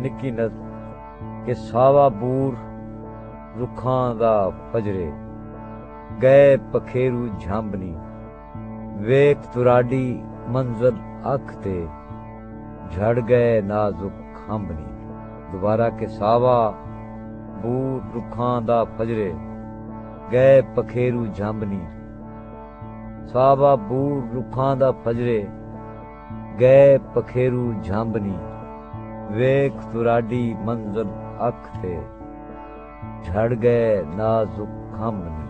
ਨਿੱਕੀ ਨਜ਼ਮ ਕਿ ਸਾਵਾ ਬੂਰ ਰੁੱਖਾਂ ਦਾ ਫਜਰੇ, ਗਏ ਪਖੇਰੂ ਝੰਬਨੀ, ਵੇਖ ਤੁਰਾਡੀ ਮੰਜ਼ਰ ਅੱਖ ਤੇ, ਝੜ ਗਏ ਨਾਜ਼ੁਕ ਖਾਂਬਨੀ। ਦੁਬਾਰਾ ਕਿ ਸਾਵਾ ਬੂਰ ਰੁੱਖਾਂ ਦਾ ਫਜਰੇ, ਗਏ ਪਖੇਰੂ ਝੰਬਨੀ। ਸਾਵਾ ਬੂਰ ਰੁੱਖਾਂ ਦਾ ਫਜਰੇ, ਗਏ ਪਖੇਰੂ ਝੰਬਨੀ। ਵੇਖ ਤੁਰਾਡੀ ਮੰਜ਼ਲ ਅੱਖ ਤੇ ਝੜ ਗਏ ਨਾਜ਼ੁਕ ਖੰਭਨੀ